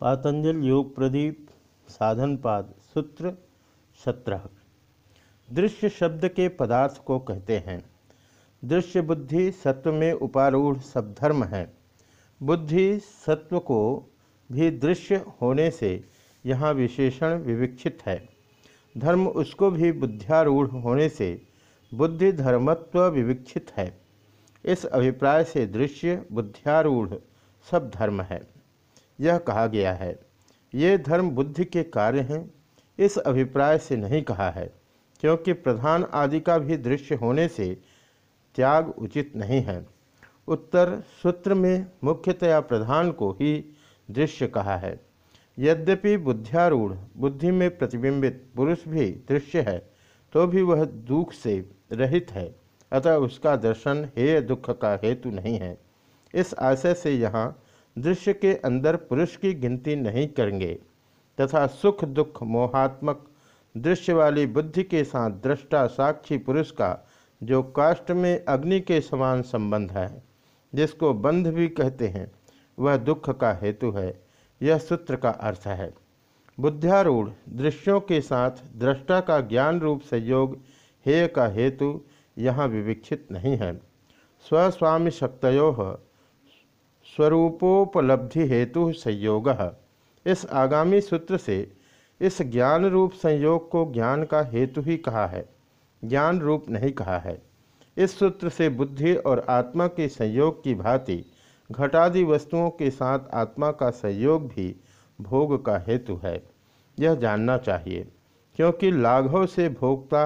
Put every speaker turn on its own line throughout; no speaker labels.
पातंजल योग प्रदीप, साधनपाद, सूत्र सत्रह। दृश्य शब्द के पदार्थ को कहते हैं। दृश्य बुद्धि सत्व में उपारूढ़ सब धर्म है। बुद्धि सत्व को भी दृश्य होने से यहाँ विशेषण विविक्षित है। धर्म उसको भी बुद्ध्यारूढ़ होने से बुद्धि धर्मत्व विविक्षित है। इस अभिप्राय से दृश्य बुद्ध्यारूढ़ सब धर्म है। यह कहा गया है। ये धर्म बुद्धि के कार्य हैं, इस अभिप्राय से नहीं कहा है, क्योंकि प्रधान आदि का भी दृश्य होने से त्याग उचित नहीं है। उत्तर सूत्र में मुख्यतया प्रधान को ही दृश्य कहा है। यद्यपि बुद्ध्यारूढ़, बुद्धि में प्रतिबिंबित पुरुष भी दृश्य है तो भी वह दुख से रहित है, अतः उसका दर्शन हेय दुख का हेतु नहीं है। इस आशय से यहाँ दृश्य के अंदर पुरुष की गिनती नहीं करेंगे, तथा सुख दुख मोहात्मक दृश्य वाली बुद्धि के साथ दृष्टा साक्षी पुरुष का जो काष्ट में अग्नि के समान संबंध है, जिसको बंध भी कहते हैं, वह दुख का हेतु है, यह सूत्र का अर्थ है। बुद्ध्यारूढ़ दृश्यों के साथ दृष्टा का ज्ञान रूप संयोग हेय का हेतु यहाँ विविक्षित नहीं है। स्वस्वामी शक्तो स्वरूपोपलब्धि हेतु संयोग। इस आगामी सूत्र से इस ज्ञान रूप संयोग को ज्ञान का हेतु ही कहा है। ज्ञान रूप नहीं कहा है। इस सूत्र से बुद्धि और आत्मा के संयोग की भांति घटादि वस्तुओं के साथ आत्मा का संयोग भी भोग का हेतु है। यह जानना चाहिए, क्योंकि लाघव से भोक्ता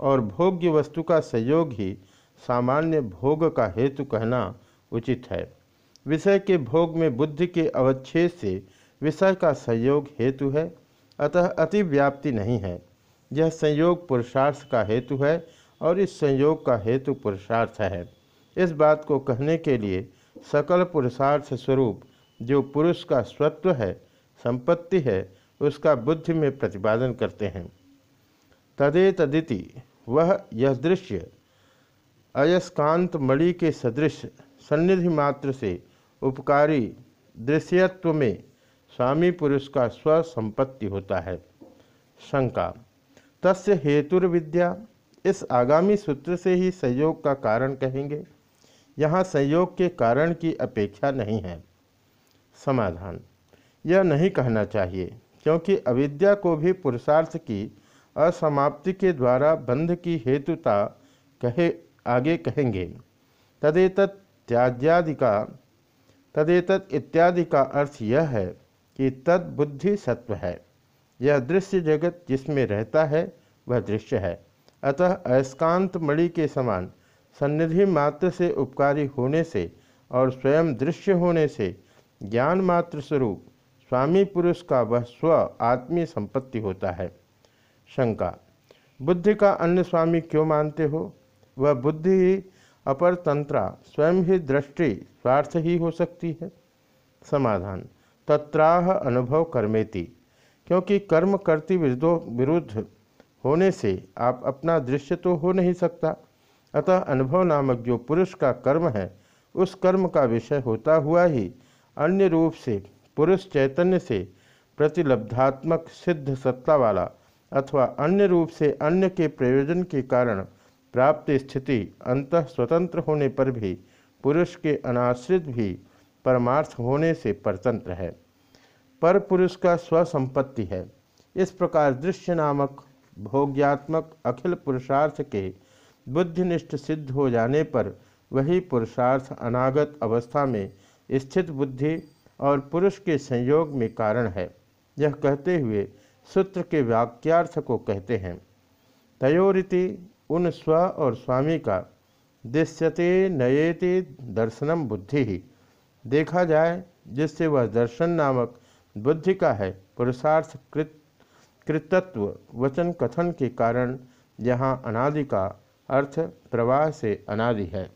और भोग्य वस्तु का संयोग ही सामान्य भोग का हेतु कहना उचित है। विषय के भोग में बुद्धि के अवच्छेद से विषय का संयोग हेतु है, अतः अतिव्याप्ति नहीं है। यह संयोग पुरुषार्थ का हेतु है और इस संयोग का हेतु पुरुषार्थ है। इस बात को कहने के लिए सकल पुरुषार्थ स्वरूप जो पुरुष का स्वत्व है, संपत्ति है, उसका बुद्धि में प्रतिपादन करते हैं। तदे तदिति वह यह दृश्य अयस्कांत मणि के सदृश सन्निधि मात्र से उपकारी दृश्यत्व में स्वामी पुरुष का स्वसंपत्ति होता है। शंका, तस्य हेतुर्विद्या इस आगामी सूत्र से ही संयोग का कारण कहेंगे। यहाँ संयोग के कारण की अपेक्षा नहीं है। समाधान, यह नहीं कहना चाहिए, क्योंकि अविद्या को भी पुरुषार्थ की असमाप्ति के द्वारा बंध की हेतुता कहे, आगे कहेंगे। तदेतत त्याज्यादि का तदेतत इत्यादि का अर्थ यह है कि तद बुद्धि सत्व है। यह दृश्य जगत जिसमें रहता है, वह दृश्य है। अतः अयस्कांत मणि के समान सन्निधि मात्र से उपकारी होने से और स्वयं दृश्य होने से ज्ञान मात्र स्वरूप स्वामी पुरुष का वह स्व आत्मीय संपत्ति होता है। शंका, बुद्धि का अन्य स्वामी क्यों मानते हो? वह बुद्धि ही अपर तंत्रा स्वयं ही दृष्टि स्वार्थ ही हो सकती है। समाधान। तत्राह अनुभव कर्मेति। क्योंकि कर्म करती विरुद्ध होने से आप अपना दृश्य तो हो नहीं सकता। अतः अनुभव नामक जो पुरुष का कर्म है, उस कर्म का विषय होता हुआ ही अन्य रूप से पुरुष चैतन्य से प्रतिलब्धात्मक सिद्ध सत्ता वाला अथवा अन्य रूप से अन्य के प्रयोजन के कारण प्राप्त स्थिति अंत स्वतंत्र होने पर भी, पुरुष के अनाश्रित भी परमार्थ होने से परतंत्र है। पर पुरुष का स्वसंपत्ति है। इस प्रकार दृश्य नामक, भोग्यात्मक, अखिल पुरुषार्थ के बुद्धिनिष्ठ सिद्ध हो जाने पर वही पुरुषार्थ अनागत अवस्था में स्थित बुद्धि और पुरुष के संयोग में कारण है। यह कहते हुए सूत्र के वाक्यार्थ को कहते हैं। तयोरिति उन स्व और स्वामी का, दृश्यते नएति दर्शनम बुद्धि। ही देखा जाए, जिससे वह दर्शन नामक बुद्धि का है, पुरुषार्थ कृत, कृतत्व, वचन कथन के कारण यहाँ अनादि का अर्थ प्रवाह से अनादि है।